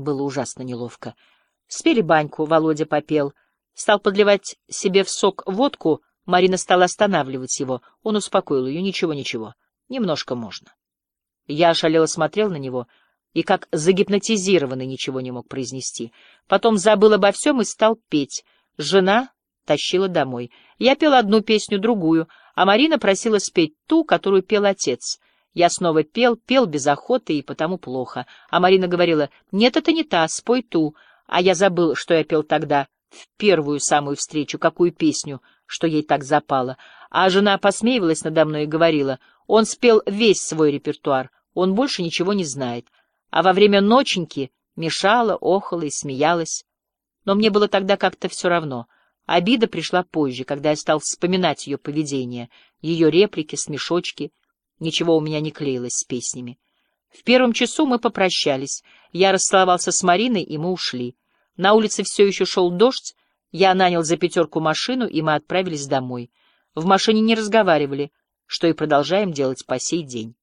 Было ужасно неловко. Спели баньку, Володя попел. Стал подливать себе в сок водку, Марина стала останавливать его. Он успокоил ее. Ничего, ничего. Немножко можно. Я ошалело смотрел на него и, как загипнотизированный, ничего не мог произнести. Потом забыл обо всем и стал петь. Жена тащила домой. Я пел одну песню, другую, а Марина просила спеть ту, которую пел отец. Я снова пел, пел без охоты и потому плохо. А Марина говорила, нет, это не та, спой ту. А я забыл, что я пел тогда, в первую самую встречу, какую песню, что ей так запало. А жена посмеивалась надо мной и говорила, он спел весь свой репертуар, он больше ничего не знает. А во время ноченьки мешала, охала и смеялась. Но мне было тогда как-то все равно. Обида пришла позже, когда я стал вспоминать ее поведение, ее реплики, смешочки — Ничего у меня не клеилось с песнями. В первом часу мы попрощались. Я расцеловался с Мариной, и мы ушли. На улице все еще шел дождь. Я нанял за пятерку машину, и мы отправились домой. В машине не разговаривали, что и продолжаем делать по сей день.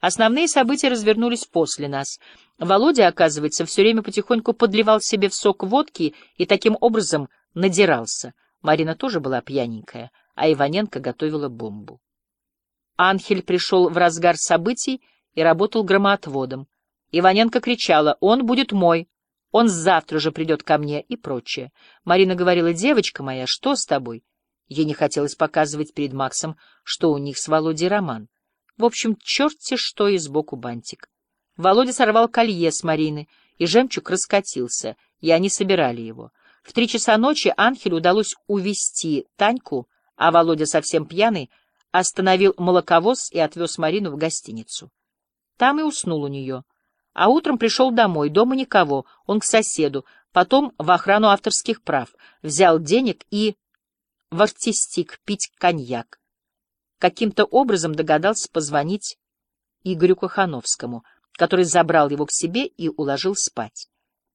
Основные события развернулись после нас. Володя, оказывается, все время потихоньку подливал себе в сок водки и таким образом надирался. Марина тоже была пьяненькая, а Иваненко готовила бомбу. Анхель пришел в разгар событий и работал громоотводом. Иваненко кричала «Он будет мой! Он завтра же придет ко мне» и прочее. Марина говорила «Девочка моя, что с тобой?» Ей не хотелось показывать перед Максом, что у них с Володей роман. В общем, черти что и сбоку бантик. Володя сорвал колье с Марины, и жемчуг раскатился, и они собирали его. В три часа ночи Анхелю удалось увести Таньку, а Володя, совсем пьяный, остановил молоковоз и отвез Марину в гостиницу. Там и уснул у нее. А утром пришел домой, дома никого, он к соседу, потом в охрану авторских прав, взял денег и в артистик пить коньяк. Каким-то образом догадался позвонить Игорю Кохановскому, который забрал его к себе и уложил спать.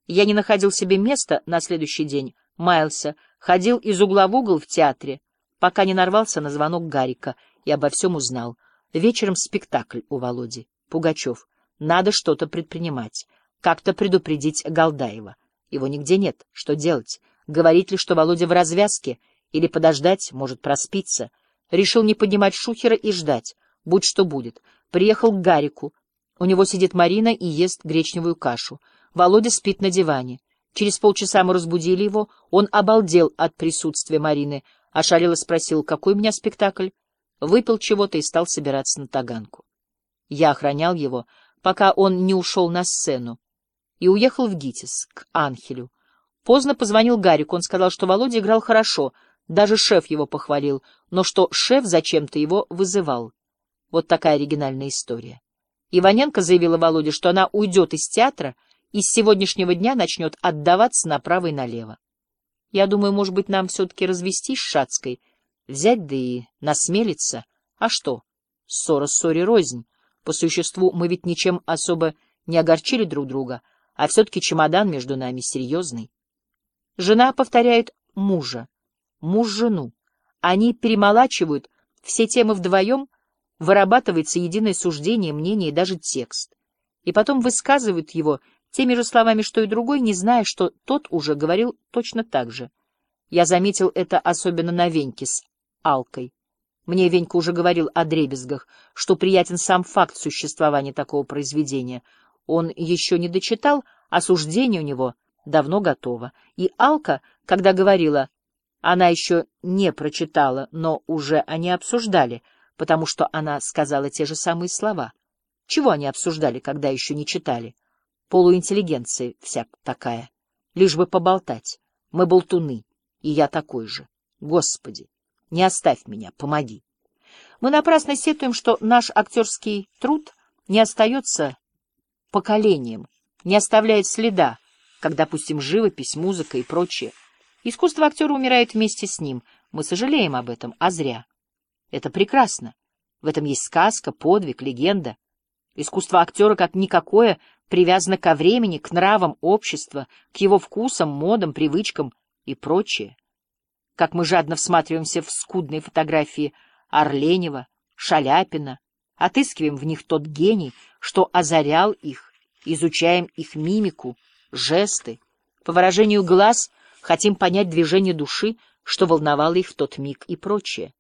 Я не находил себе места на следующий день, маялся, ходил из угла в угол в театре, пока не нарвался на звонок Гарика и обо всем узнал. Вечером спектакль у Володи. Пугачев. Надо что-то предпринимать. Как-то предупредить Галдаева. Его нигде нет. Что делать? Говорить ли, что Володя в развязке? Или подождать, может проспиться? Решил не поднимать шухера и ждать. Будь что будет. Приехал к Гарику. У него сидит Марина и ест гречневую кашу. Володя спит на диване. Через полчаса мы разбудили его. Он обалдел от присутствия Марины. Ошалело спросил, какой у меня спектакль? Выпил чего-то и стал собираться на таганку. Я охранял его, пока он не ушел на сцену, и уехал в ГИТИС, к Анхелю. Поздно позвонил Гарик, он сказал, что Володя играл хорошо, даже шеф его похвалил, но что шеф зачем-то его вызывал. Вот такая оригинальная история. Иваненко заявила Володе, что она уйдет из театра и с сегодняшнего дня начнет отдаваться направо и налево. Я думаю, может быть, нам все-таки развестись с Шацкой, взять да и насмелиться. А что? Ссора ссоре рознь. По существу мы ведь ничем особо не огорчили друг друга, а все-таки чемодан между нами серьезный. Жена повторяет мужа, муж жену. Они перемолачивают все темы вдвоем, вырабатывается единое суждение, мнение и даже текст. И потом высказывают его теми же словами, что и другой, не зная, что тот уже говорил точно так же. Я заметил это особенно на Веньке с Алкой. Мне Венька уже говорил о дребезгах, что приятен сам факт существования такого произведения. Он еще не дочитал, а суждение у него давно готово. И Алка, когда говорила, она еще не прочитала, но уже они обсуждали, потому что она сказала те же самые слова. Чего они обсуждали, когда еще не читали? Полуинтеллигенция вся такая. Лишь бы поболтать. Мы болтуны, и я такой же. Господи, не оставь меня, помоги. Мы напрасно сетуем, что наш актерский труд не остается поколением, не оставляет следа, как, допустим, живопись, музыка и прочее. Искусство актера умирает вместе с ним. Мы сожалеем об этом, а зря. Это прекрасно. В этом есть сказка, подвиг, легенда. Искусство актера, как никакое, привязано ко времени, к нравам общества, к его вкусам, модам, привычкам и прочее. Как мы жадно всматриваемся в скудные фотографии Орленева, Шаляпина, отыскиваем в них тот гений, что озарял их, изучаем их мимику, жесты. По выражению глаз хотим понять движение души, что волновало их в тот миг и прочее.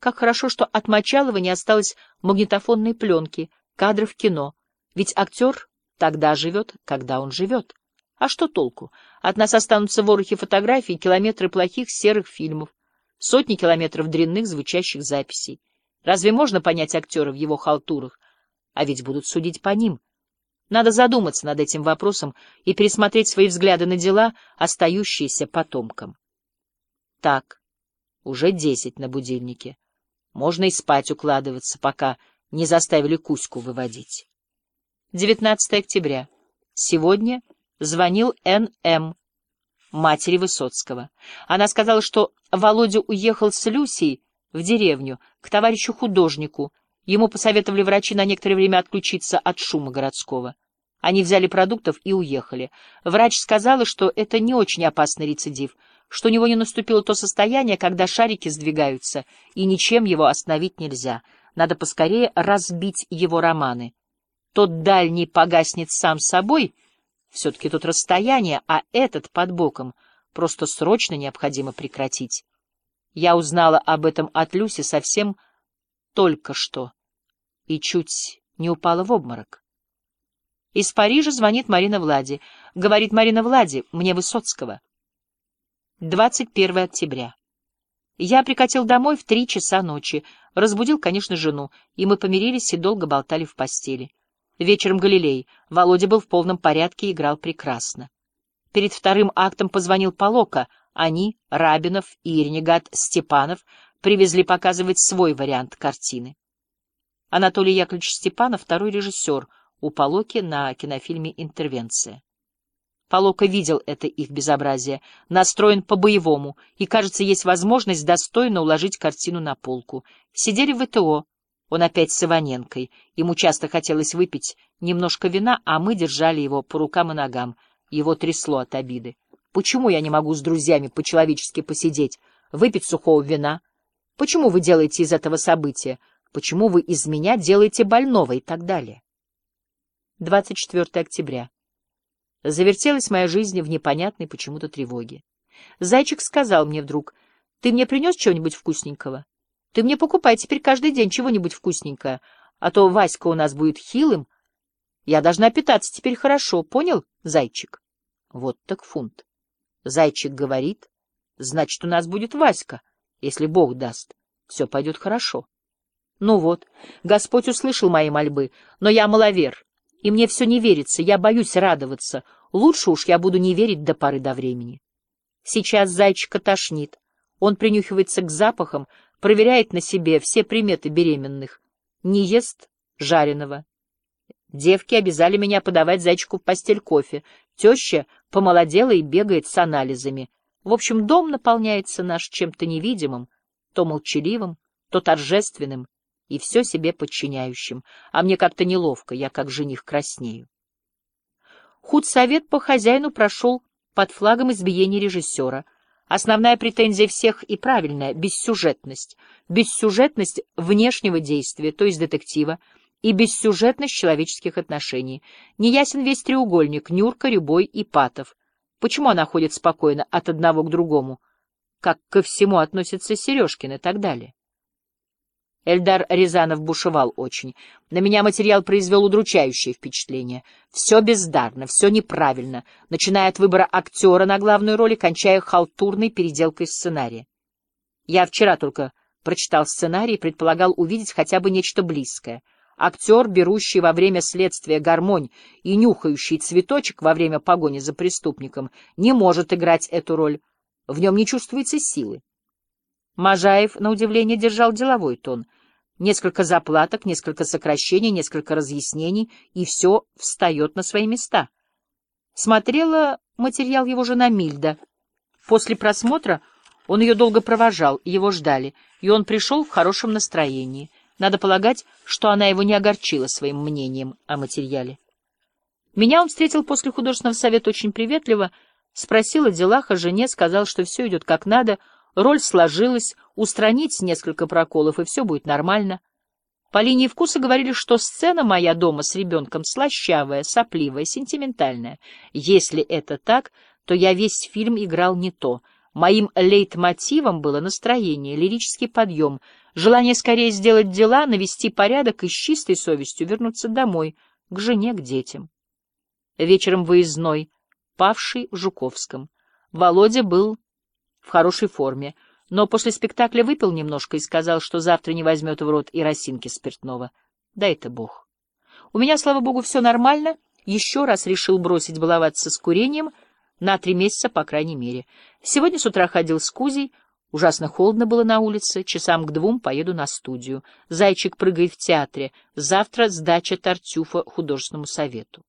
Как хорошо, что от Мочалова не осталось магнитофонной пленки, кадров кино, ведь актер тогда живет, когда он живет. А что толку? От нас останутся ворохи фотографий, километры плохих серых фильмов, сотни километров дрянных звучащих записей. Разве можно понять актера в его халтурах? А ведь будут судить по ним. Надо задуматься над этим вопросом и пересмотреть свои взгляды на дела, остающиеся потомкам. Так, уже десять на будильнике. Можно и спать укладываться, пока не заставили Кузьку выводить. 19 октября. Сегодня звонил Н.М., матери Высоцкого. Она сказала, что Володя уехал с Люсей в деревню, к товарищу-художнику. Ему посоветовали врачи на некоторое время отключиться от шума городского. Они взяли продуктов и уехали. Врач сказала, что это не очень опасный рецидив, что у него не наступило то состояние, когда шарики сдвигаются, и ничем его остановить нельзя. Надо поскорее разбить его романы. Тот дальний погаснет сам собой, все-таки тут расстояние, а этот под боком просто срочно необходимо прекратить. Я узнала об этом от Люси совсем только что и чуть не упала в обморок. Из Парижа звонит Марина Влади. Говорит Марина Влади, мне Высоцкого. 21 октября. Я прикатил домой в три часа ночи. Разбудил, конечно, жену, и мы помирились и долго болтали в постели. Вечером Галилей. Володя был в полном порядке и играл прекрасно. Перед вторым актом позвонил Полока — они, Рабинов и ренегат Степанов, привезли показывать свой вариант картины. Анатолий Яковлевич Степанов — второй режиссер у Полоки на кинофильме «Интервенция». Полока видел это их безобразие, настроен по-боевому, и, кажется, есть возможность достойно уложить картину на полку. Сидели в ВТО, он опять с Иваненкой. Ему часто хотелось выпить немножко вина, а мы держали его по рукам и ногам. Его трясло от обиды. Почему я не могу с друзьями по-человечески посидеть, выпить сухого вина? Почему вы делаете из этого события? Почему вы из меня делаете больного и так далее? 24 октября. Завертелась моя жизнь в непонятной почему-то тревоге. Зайчик сказал мне вдруг, «Ты мне принес чего-нибудь вкусненького? Ты мне покупай теперь каждый день чего-нибудь вкусненькое, а то Васька у нас будет хилым. Я должна питаться теперь хорошо, понял, зайчик?» Вот так фунт. Зайчик говорит, значит, у нас будет Васька, если Бог даст. Все пойдет хорошо. Ну вот, Господь услышал мои мольбы, но я маловер, и мне все не верится, я боюсь радоваться. Лучше уж я буду не верить до поры до времени. Сейчас зайчика тошнит. Он принюхивается к запахам, проверяет на себе все приметы беременных. Не ест жареного. Девки обязали меня подавать зайчику в постель кофе. Теща помолодела и бегает с анализами. В общем, дом наполняется наш чем-то невидимым, то молчаливым, то торжественным и все себе подчиняющим. А мне как-то неловко, я как жених краснею. Худсовет по хозяину прошел под флагом избиения режиссера. Основная претензия всех и правильная — бессюжетность. Бессюжетность внешнего действия, то есть детектива — и бессюжетность человеческих отношений. Неясен весь треугольник Нюрка, Рябой и Патов. Почему она ходит спокойно от одного к другому? Как ко всему относятся Сережкин и так далее. Эльдар Рязанов бушевал очень. На меня материал произвел удручающее впечатление. Все бездарно, все неправильно, начиная от выбора актера на главную роль и кончая халтурной переделкой сценария. Я вчера только прочитал сценарий и предполагал увидеть хотя бы нечто близкое — Актер, берущий во время следствия гармонь и нюхающий цветочек во время погони за преступником, не может играть эту роль. В нем не чувствуется силы. Можаев, на удивление, держал деловой тон. Несколько заплаток, несколько сокращений, несколько разъяснений, и все встает на свои места. Смотрела материал его жена Мильда. После просмотра он ее долго провожал, его ждали, и он пришел в хорошем настроении — надо полагать, что она его не огорчила своим мнением о материале. Меня он встретил после художественного совета очень приветливо, спросил о делах, о жене, сказал, что все идет как надо, роль сложилась, устранить несколько проколов, и все будет нормально. По линии вкуса говорили, что сцена моя дома с ребенком слащавая, сопливая, сентиментальная. Если это так, то я весь фильм играл не то. Моим лейтмотивом было настроение, лирический подъем, желание скорее сделать дела, навести порядок и с чистой совестью вернуться домой, к жене, к детям. Вечером выездной, павший в Жуковском. Володя был в хорошей форме, но после спектакля выпил немножко и сказал, что завтра не возьмет в рот и росинки спиртного. Да это бог. У меня, слава богу, все нормально. Еще раз решил бросить баловаться с курением на три месяца, по крайней мере. Сегодня с утра ходил с Кузей. Ужасно холодно было на улице. Часам к двум поеду на студию. Зайчик прыгает в театре. Завтра сдача Тартюфа художественному совету.